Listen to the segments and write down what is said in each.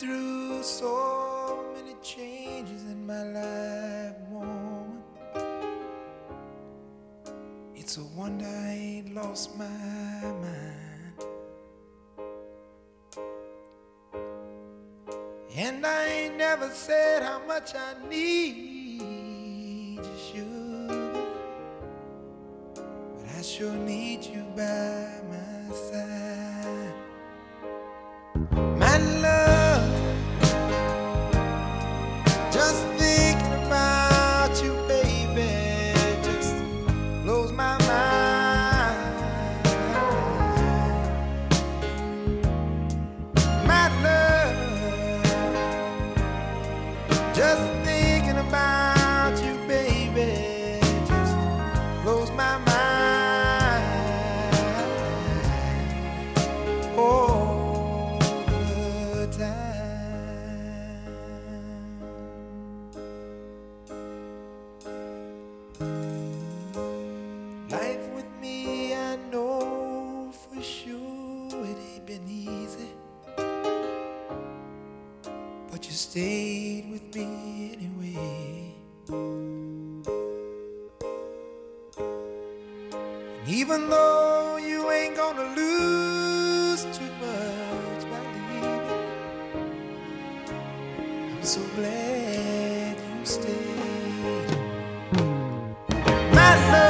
through so many changes in my life, woman. It's a wonder I ain't lost my mind. And I ain't never said how much I need you, sugar. But I sure need you by my side. Me, I know for sure it ain't been easy. But you stayed with me anyway. And even though you ain't gonna lose too much by leaving, I'm so glad you stayed. My love,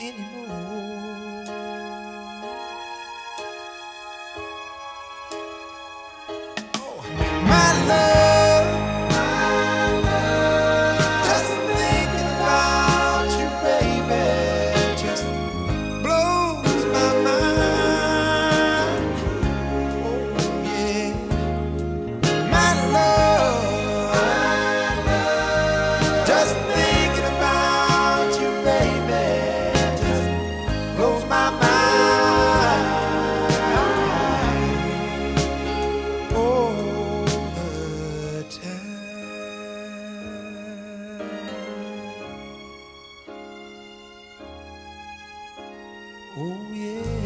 Anymore. 午夜。